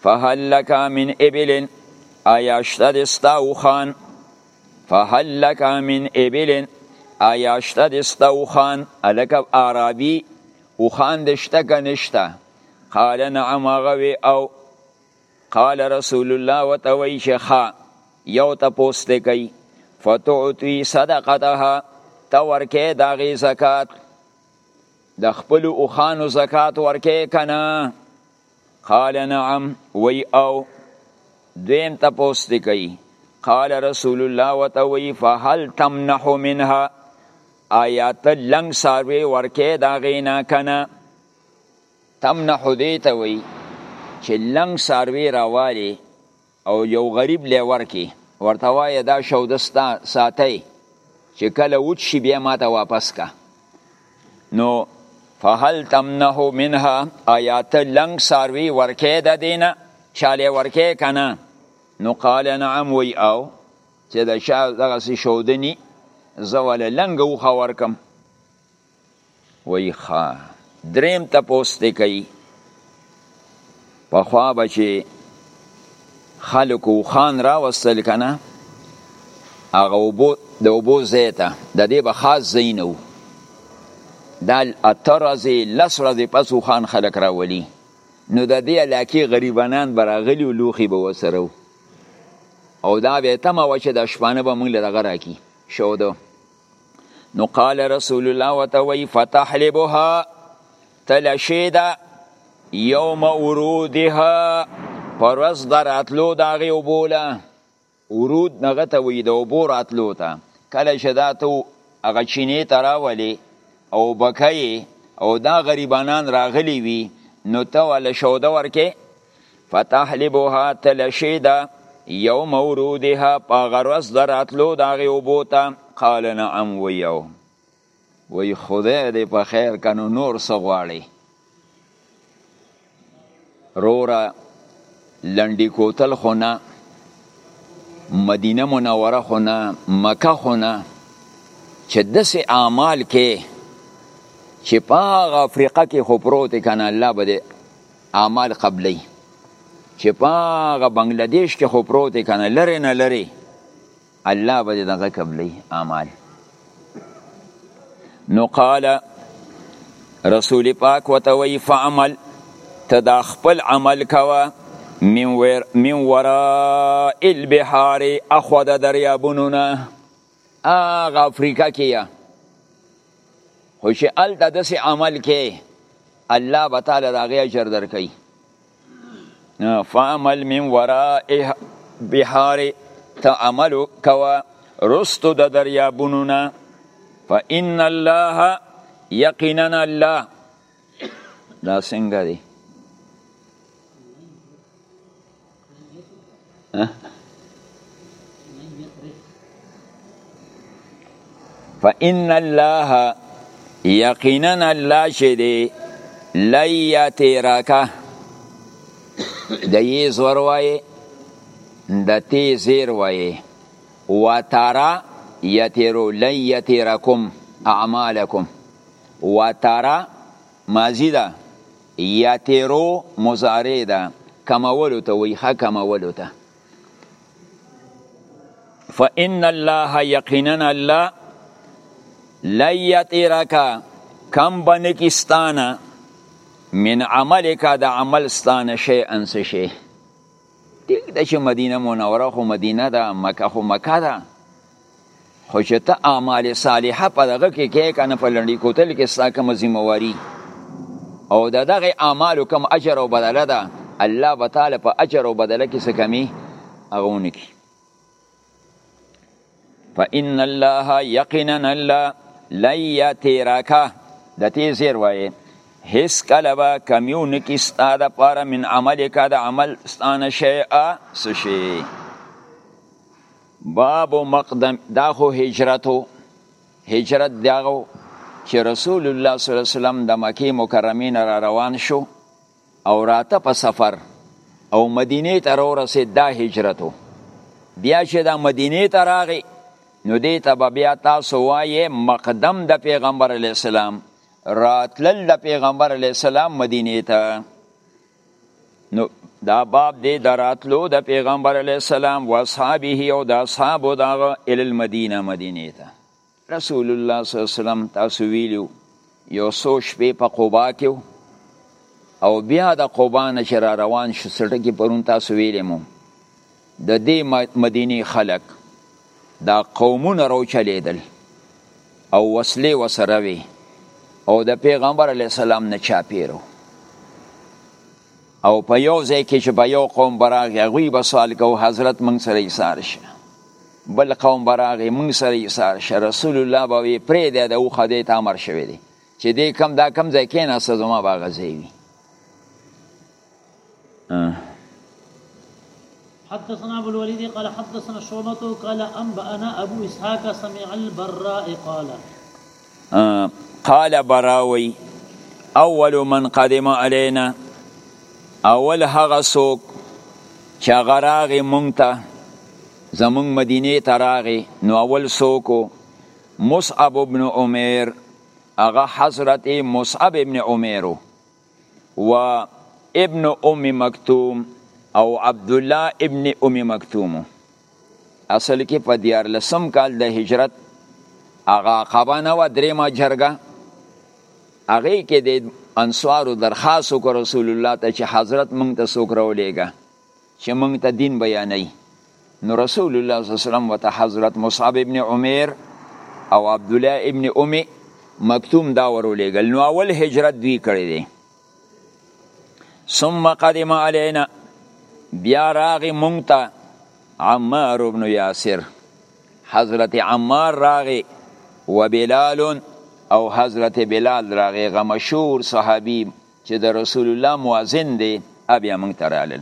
فهل لك من ابل آیا شته د ستاو خان فهل لك من ابل آیا شته د ستاو خان الکه عربي او خان د شته کنيشته قال نعم غوي او قال رسول الله وتوي شيخا یو ته پوسټ کوي فتعطي صدقتها ته ورکه دا غي زکات د خپل او خانو زکات ورکه کنه قال نعم وی او دویم ته پوسټ کوي قال رسول الله وتوي فهل تمنح منها آیات لنګ ساروی ورکه دا غینا کنه تمنحو دې ته وایي چې لنګ څاروی راوالې او یو غریب له ورکې ورته وایه دا شوده ستا ساتي چې کله وچ شي بیا ماته واپس کا نو فهل تمنه منها آیات لنګ ساروی ورکه د دینه چاله ورکه کنه نو قال نعم وی او چې د شا دغه شودنی زول لنګ او خورکم وی خا دریم ته پوسټ کوي په خوا بچي خلکو خان را وستل کنه هغه وبو د وبو زیته د دې به خاص زینو دا اترزه لسرزه پسو خان خلک راولي نو د دې علاقې غریبانان براغلی او لوخي به وسرو او دا به تمه و چې د شپانه به موږ لږه راکی شو دو نو قال رسول الله وتوي فتحلبها تلشيدا يوم ورودها پرز دراتلو داغي وبوله ورود نغه ته وي د وبو راتلو ته کله چې دا تو هغه چینې ته راولې او بکه او دا غریبانان راغلی وي نو ته ول شوده ورکې فتحلبها تلشیدا یوم ورودها پاغرس دراتلو داغه وبوتا قال نعم ویو وی خدای دې په خیر کنو نور سغواړي رورا لنډی کوتل خونه مدینه منوره خونه مکه خونه چې دسه اعمال کې چې په افریقا کې خو پروت کنه الله به اعمال قبلی چې په هغه بنگلاديش کې خو پروت دی کنه لرې نه لرې الله به دې دغه قبلی اعمال نو قال رسول پاک وته وی فعمل ته دا خپل عمل کوه من, ور... من وراء البحار اخو د دریابونو نه هغه افریقا کې یا خو چې هلته داسې عمل کې الله به تعالی د هغې اجر درکوي فعمل من ورائه بحار ته عمل کوه رستو د دریابونو نه فإن الله یقینا الله دا څنګه دی فإن الله یقینا الله چې دی لیاتی راکه د یې زور وایې د تی زیر وایې و تارا یتیرو لیتیرکم اعمالکم و تارا ماضی ده یا تیرو مضارع ده کمولو ته وی ښه کمولو ته فإن الله یقینا الله لا یترک کم بنکستانه من عملک د عمل ستانه شی انس شی ټیک ده چې مدینه منوره خو مدینه ده مکه خو مکه ده خو چې ته اعمال صالحه په دغه کې کې کنه په لړی کوتل کې ستا کوم ذمہواری او د دغه اعمالو کوم اجر او بدله ده الله به تعالی په اجر او بدله کې څه کمی هغه ونکي فإن الله یقینا الله لا یتراکا د تی زیر وای هیڅ کله به کمیو نکی ستا د پاره من عمل کا د عمل ستانه شیئا سشی باب مقدم دا خو هجرتو هجرت داغو چې رسول الله صلی الله علیه وسلم د مکه مکرمه را روان شو او راته په سفر او مدینه ته راورسید دا هجرتو بیا چې دا مدینه ته راغی نو دې ته به بیا تاسو وایې مقدم د پیغمبر علی السلام راتلل د پیغمبر علی السلام مدینه ته نو دا باب دې د راتلو د پیغمبر علی السلام و اصحابه او د اصحابو دغه ال المدینه مدینه ته رسول الله صلی الله علیه وسلم تاسو ویلو یو څو شپې په قبا کې وو او بیا د قبا نه چې را روان شو څه ټکي پرون تاسو ویلې مو د دې مدینې خلک دا قومونه راوچلېدل او وسلې وسره وي او د پیغمبر علیه السلام نه چاپېرو او په یو ځای کې چې په یو قوم براغي هغوی به سوال کوو حضرت موږ سره ایثار شه بل قوم براغي موږ سره ایثار شه رسول الله به وی پرې دی د اوخه دی ته امر شوی دی چې دې کم دا کم ځای کې نه سزما به غځي وي حدثنا ابو الوليد قال حدثنا شعبة قال انبأنا ابو اسحاق سمع البراء قال قال براوی اول من قدم علینا اول هغه څوک چې هغه راغې مونږ ته زمونږ مدینې ته راغې نو اول څوک مصعب ابن عمیر هغه حضرت مصعب ابن عمیر و ابن ام مکتوم او عبدالله ابن ام مکتوم اصل کې په دیارلسم کال د هجرت هغه عقبه نه وه درېیمه جرګه هغې کې د انصارو درخواست وکړ رسول الله ته چې حضرت موږ ته څوک راولېږه چې موږ ته دین بیانوي نو رسول الله صلی الله علیه وسلم ورته حضرت مصعب ابن عمیر او عبدالله ابن امي مکتوم دا ورولېږل نو اول هجرت دوی کړی دی ثم قدم علينا بیا راغی مونږ ته عمار ابن یاسر حضرت عمار راغی و بلال او حضرت بلال راغی غ مشهور صحابي چې د رسول الله مؤذن دی ابیا مونږ ته رالل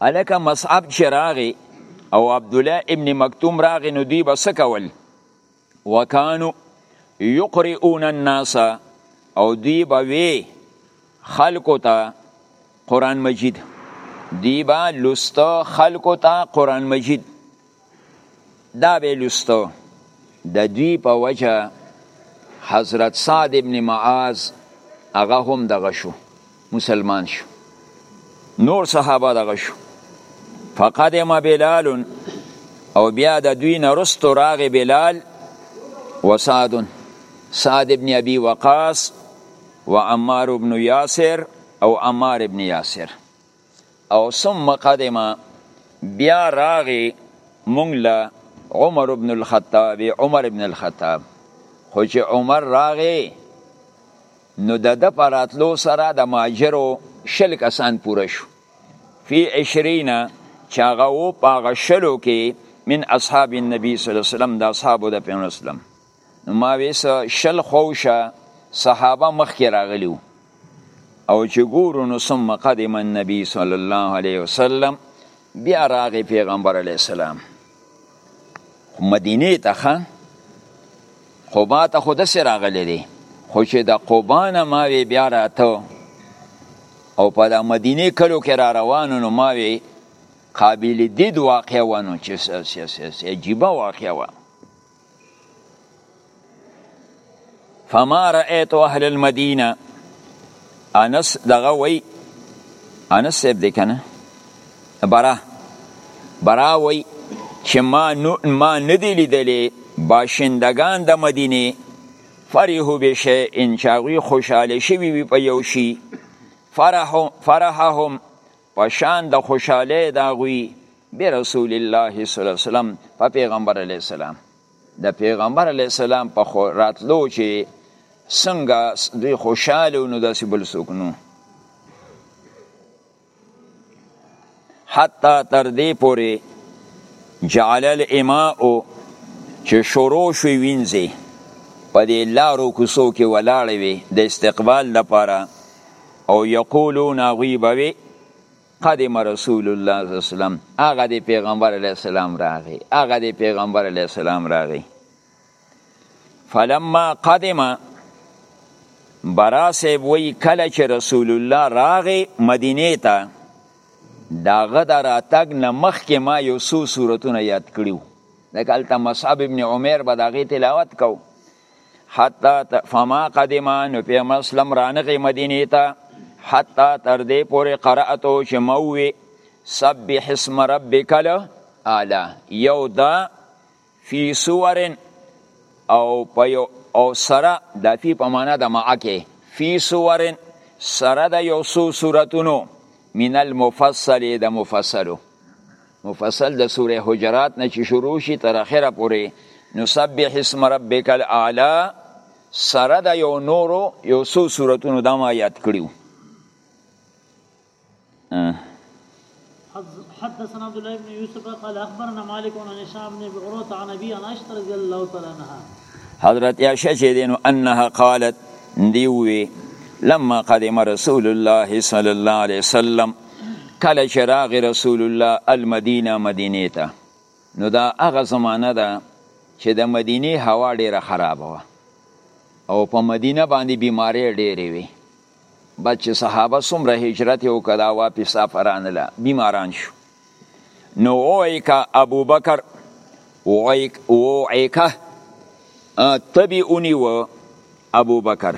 الکه مصعب چې راغی او عبد الله ابن مکتوم راغی نو دوی بس کول وکانو یقرؤون الناس او دوی به وی خلکو ته قران مجید دی با لست خلکو ته قران مجید دا به لستو د دوی په وجه حضرت سعد ابن معاذ هغه هم دغه شو مسلمان شو نور صحابه دغه شو فقدم بلال او بیا د دوی نرستو راغ بلال و سعد سعد ابن ابي وقاص و عمار ابن یاسر او عمار ابن یاسر او ثم قدم بیا راغی مونږ له عمر ابن الخطاب عمر ابن الخطاب خو چې عمر راغی نو د د پراتلو سره د ماجرو شل کسان پوره شو فی عشرین چې هغه و په هغه شلو کې من اصحاب النبی صلی الله علیه وسلم د اصحابو د پیغمبر اسلام نو ما ویس شل خوشه صحابه مخکې راغلیو او چې ګورو نو ثم قدم النبي صلی الله علیه وسلم بیا راغی پیغمبر علیه السلام مدینه ته خان قبا ته خود سره راغلی دی خو چې د قبا نه ما وی بیا راته او په د مدینه کلو کې را روانو نو ما وی قابل دید واقع ونه چې عجیبه واقع ونه فما رأيت اهل المدينه انس دغه وی انس صاحب دی کنه برا برا وی چې ما نو ما ندی لیدلې باشندگان د مدینه فرحو بشه ان چاغوی خوشاله شوی وی په یو شی فرحهم فرحهم په شان د خوشحالی د هغوی برسول الله صلی الله علیه وسلم په پیغمبر علیه السلام د پیغمبر علیه السلام په راتلو چې څنګه دوی خوشاله نو داسې بل څوک نو حتی تر دې پورې جعل الاماء چې شروع شوې وینځي په دې لارو کوڅو کې ولاړې وي د استقبال لپاره او یقولون هغوی به وي قدم رسول الله صلی الله علیه وسلم هغه د پیغمبر علیه السلام راغی هغه د پیغمبر علیه السلام راغی فلما قدم براسه وی کله چې رسول الله راغی مدینه ته داغه د راتګ نه مخکې ما یو څو صورتونه یاد کړیو لکه هلته مصعب ابن عمر به د هغې تلاوت کو حتی فما قدما نو پیغمبر اسلام رانغی مدینه ته حتی تر دې پورې قرأتو چې مووي سبح اسم ربک الاعلى یو دا فی سور او په یو او سره د فی په معنا د معکه فی سور سره د یو سو سورتونو من المفصل د مفصلو مفصل د سوره حجرات نه چې شروع شي تر اخره پورې نو سبح اسم ربک الاعلى سره د یو نورو یو څو سوراتونو دا ما یاد کړیو حدثنا عبد الله بن يوسف قال اخبرنا مالك عن هشام بن عروه عن ابي عن عائشه رضي الله تعالى عنها حضرت عائشه چې دینو انها قالت دیوي لما قدم رسول الله صلى الله عليه وسلم کله چې راغی رسول الله المدینه مدینه ته نو دا هغه زمانه ده چې د مدینه هوا ډیره خرابه وه او په مدینه باندې بیماری ډیره وي بس چې صحابه څومره هجرت یې وکړه دا واپس سفرانله بیماران شو نو اوعیکه ابوبکر اوعیکه تبی اونیو ابو بکر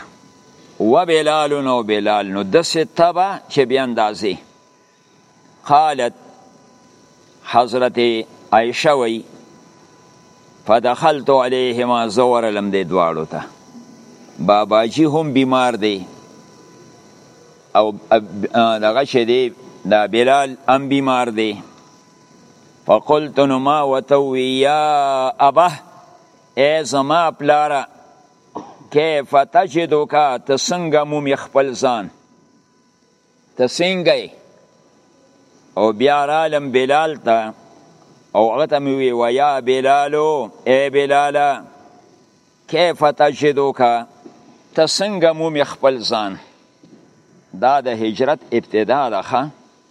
و بلال نو بلال نو دس تبا چې بیا اندازې قالت حضرت عائشه وی فدخلت علیهما زور لم دی دواړو ته بابا جی هم بیمار دی او دغه چې دی دا بلال هم بیمار دی فقلت نو ما وته وی یا ابه ای زما پلاره کیف تجدک ته څنګه مومې خپل ځان ته څنګه او بیا رالم بلال ته او هغه ته مې وی ویا بلالو ای بلاله کیف تجدک ته څنګه مومې خپل ځان دا د هجرت ابتدا ده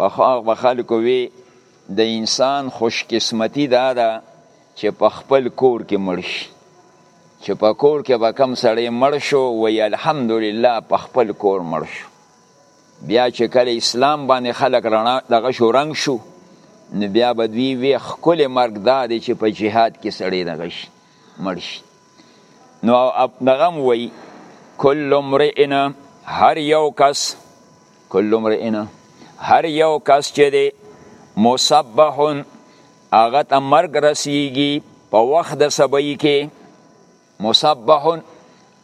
په خاغ به خلکو وی د انسان خوش قسمتی دا ده چې په خپل کور کې مړ شي چې په کور کې به کم سړی مړ شو وی الحمدلله په خپل کور مړ شو بیا چې کله اسلام باندې خلک رڼا دغه شو رنگ شو نو بیا به دوی وی خکل مرګ دا دی چې په جهاد کې سړی دغه شي مړ شي نو دغم وی کل امرئنا هر یو کس کل امرئنا هر یو کس چې دی مصبحون هغه ته مرګ رسیږي په وخت د سبعی کې مصبحون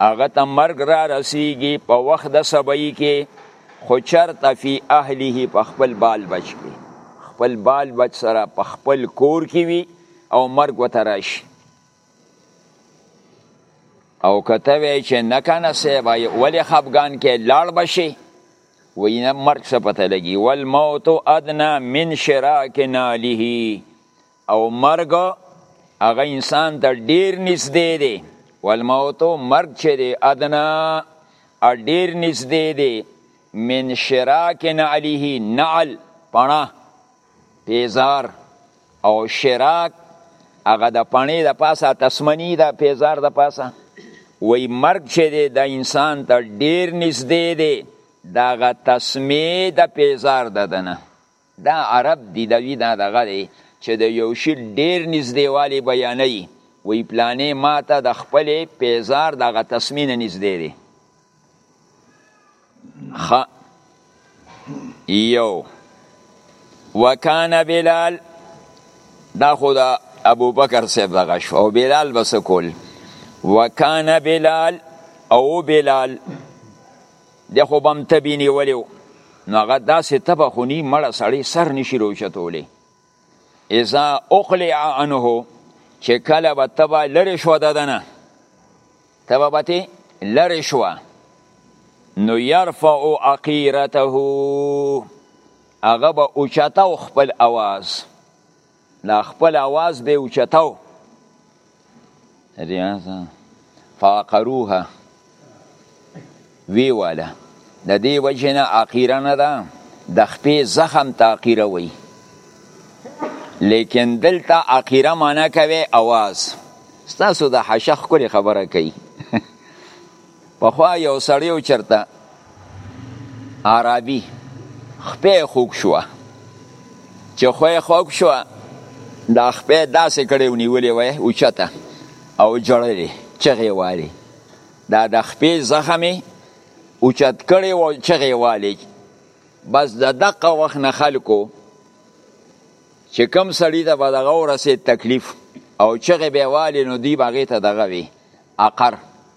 هغه ته مرګ را رسیږي په وخت د سبعی کې خو چرته فی اهله په خپل بال بچ کې خپل بال بچ سره په خپل کور کې وي او مرګ وته راشي او کته وی چې نه کنه صاحب ولې خفګان کې لاړ بشي وی نه مرګ څه پته لګي والموت ادنا من شراک ناله او مرګ هغه انسان ته ډیر نږدې دی والموت مرګ چې دی ادنا ډیر نږدې دی من شراک ناله نعل پناه پیزار او شراک هغه د پڼې د پاسه تسمنی دا پیزار د پاسه وای مرګ چې دی د انسان ته ډیر نږدې دی دا غ تسمې د پیزار د دنه دا عرب دی د وی دا دغه دی چې د یو شی ډیر نږدې والی بیانوي وی پلانې ماته د خپلې پیزار دغه تسمې نه نږدې دی خ یو وکانا بلال دا خو دا ابو بکر صاحب دغه شو او بلال بس کول وکانا بلال او بلال د خو بم تبینی ولیو نو هغه داسې تبه خونی مړه سړی سر نشي روچتولی اذا اقلع عنه چې کله به تبا لری شو ددنه تبا به لری شو نو يرفع عقيرته هغه به اوچتاو خپل اواز لا خپل اواز به اوچتاو ریاضه فاقروها وی والا د دې وجنه اخیره نه ده د خپې زخم ته اخیره وی لیکن دلته اخیره معنا کوي اواز ستاسو د حشخ کلی خبره کوي پخوا یو سړی و چرته عربي خپې خوک شو چې خوې خوک شو دا خپې داسې کړې ونیولې وای او چته او جړلې چغې والي دا د خپې زخمې او چت کړې و چغې والي بس د دقه وخت نه خلکو چې کم سړی ته به دغه ورسې تکلیف او چغې به والي نو دی باغې ته دغه وي اقر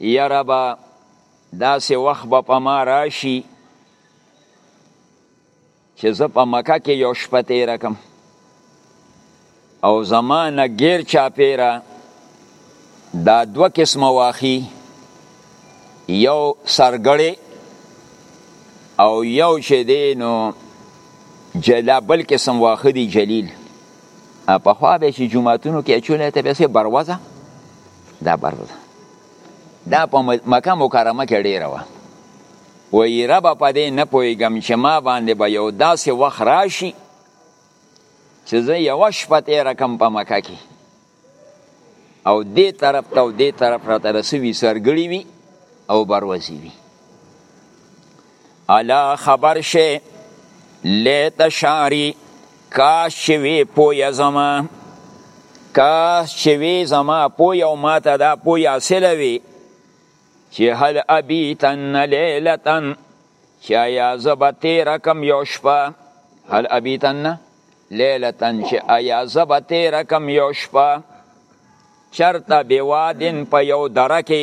یره به داسې وخت به په ما راشي چې زه په مکه کې یو شپه تیره کم او زما نه غیر چاپیره دا دوه قسمه واخی یو سرګړی او یو چې دی نو جلا بل قسم واخه دی جلیل په خوا به چې جمعاتونو کې اچولې ته به سه بروازه دا برده دا په مکه مکرمه کې ډیره وه وی رب په دې نه پوهېږم چې ما باندې به یو داسې وخت راشي چې زه یوه شپه تېره کړم په مکه کې او دې طرف ته او دې طرف راته رسوي سرګړي وي او بروزي وي الا خبر شې لیت شعری کاش چې وی پویا زما کاش چې وی زما پویا او ماته دا پویا حاصله وی چې هل ابیتن لیلتن چې ایا زه به تېره کم یو شپه هل ابیتن لیلتن چې ایا زه به تېره کم یو شپه چرته بوادن په یو دره کې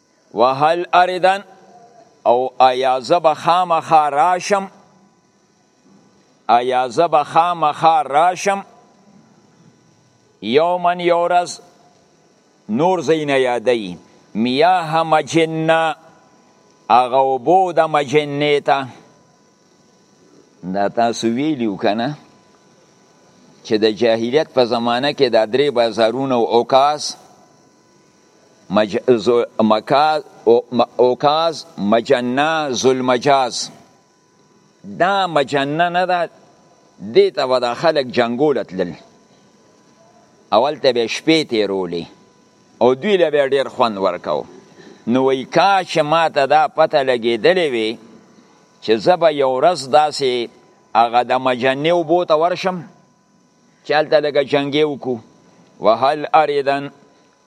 وهل اردن او ایا زب خامخا راشم ایا زب خامخا راشم یومن یورز نور زین یادی میاه مجنه اغه وبو د مجنې ته دا تاسو ویلیو کنه چې د جاهلیت په زمانه کې د درې بازارونه او اوکاس اوکاز مجنه ذوالمجاز دا مجنه نه ده دې ته به دا خلک جنګوله تلل او هلته به یې شپې تېرولې او دوی له به یې ډېر خوند ورکاو نو وایي کاش ما ته دا پته لګېدلې وي چې زه به یو ورځ داسې هغه د مجنې اوبو ته ورشم چې هلته لږه جنګې وکړو وهل اریدن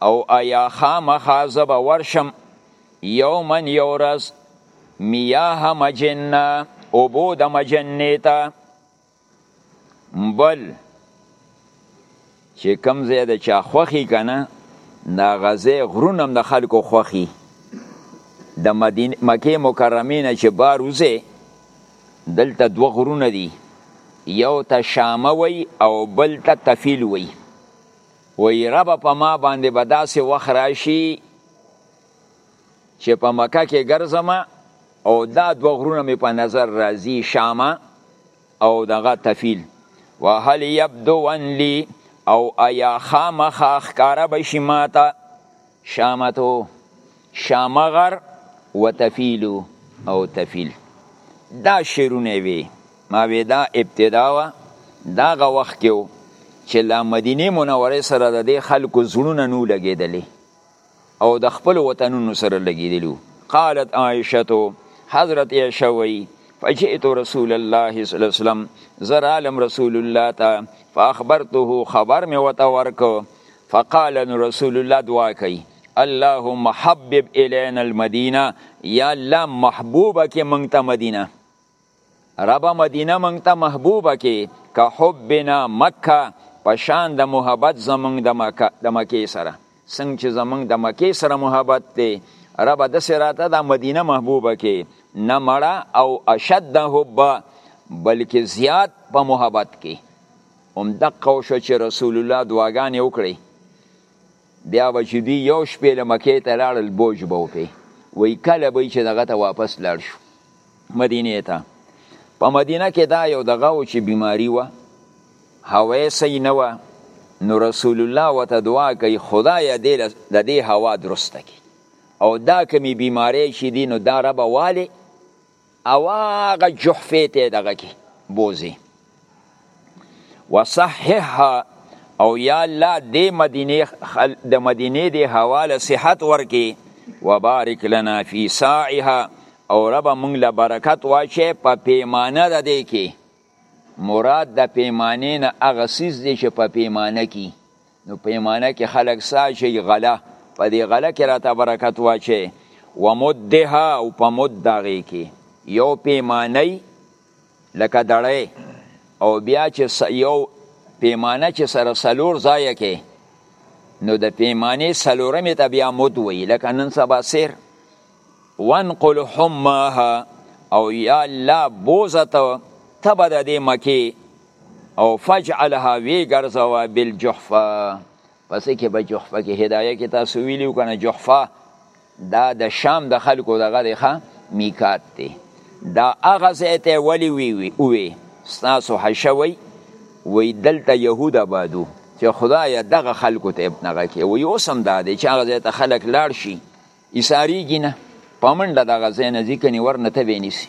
او ایا خامخا زه به ورشم یومن یو ورځ میاه مجنه اوبو د مجنې ته بل چې کم ځای د چا خوښي که نه د هغه ځای غرونه هم د خلکو خوښي د مکې مکرمې نه چې بار وځې دلته دوه غرونه دي یو ته شامه وی او بل ته تفیل وی وی رب په ما باندې به داسې وخت راشي چې په مکه کې ګرځم او دا دوه غرونه مې په نظر راځي شامه او دغه تفیل وهل یبدو ونلی او ایا خامخا ښکاره به شي ماته شامتو شامغر و تفیلو او تفیل دا شعرونه وی ما وی دا ابتدا و دا غا وخت کیو چې لا مدینه منوره سره د دې خلکو زړونه نو لګېدلې او د خپل وطنونو سره لګېدلو قالت عائشه حضرت عائشه وی فجئت رسول الله صلی الله علیه وسلم زرالم رسول الله تا فاخبرته خبر می وته ورکو فقال نو رسول الله دعا کوي اللهم حبب الینا المدینه یا الله محبوبه کې مونږ ته مدینه رب مدینه مونږ ته محبوبه کې که حبنا مکه په شان د محبت زمونږ د مکه د مکې سره څنګه چې زمونږ د مکې سره محبت دی رب د سراته د مدینه محبوبه کې نه مړه او اشد حب بلکې زیات په محبت کې هم دقه وشو چې رسول الله دعاګانې وکړي بیا به چې دوی یو شپې له مکې ته لاړل بوج به وپې وایي کله به چې دغه ته واپس لاړ شو مدینې ته په مدینه کې دا یو دغه و چې بیماری وه هوا یې صحیح نه وه نو رسول الله ورته دعا کوي خدایه دې د دې هوا درسته کړي او دا کمی بیماری چې دي نو دا ربه والې او هغه جحفه ته دغه کی بوزي وصححها او یا الله د مدینه خل د مدینه د حواله صحت ورکی وبارک لنا فی ساعها او رب مونږ له برکت واشه په پیمانه د دې کې مراد د پیمانې نه هغه سیز دی چې په پیمانه کې نو پیمانه کې خلک ساجي غله په دې غله کې راته برکت واچي و مدها او په مد دغه کې یو پیمانه لکه دړې او بیا چې یو پیمانه چې سره سلور ځای کې نو د پیمانه سلورمې ته بیا مد وي لکه نن سبا سیر وانقل حماها او یا الله بوزه ته تبه د دې مکې او فجعلها وی ګرځوا بالجحفه پس کې به جحفه کې هدايه کې تاسو ویلو کنه جحفه دا د شام د خلکو دغه دی ښه میکات دی دا هغه ځای ته ولي وی وی وی ستاسو حشوي وی دلته يهود آبادو چې خدای دغه خلکو ته ابنغه کې وی اوس هم دا دی چې هغه ځای ته خلک لاړ شي ایساریږي نه په منډه دغه ځای نه ځي کنې ورنه ته به یې نیسي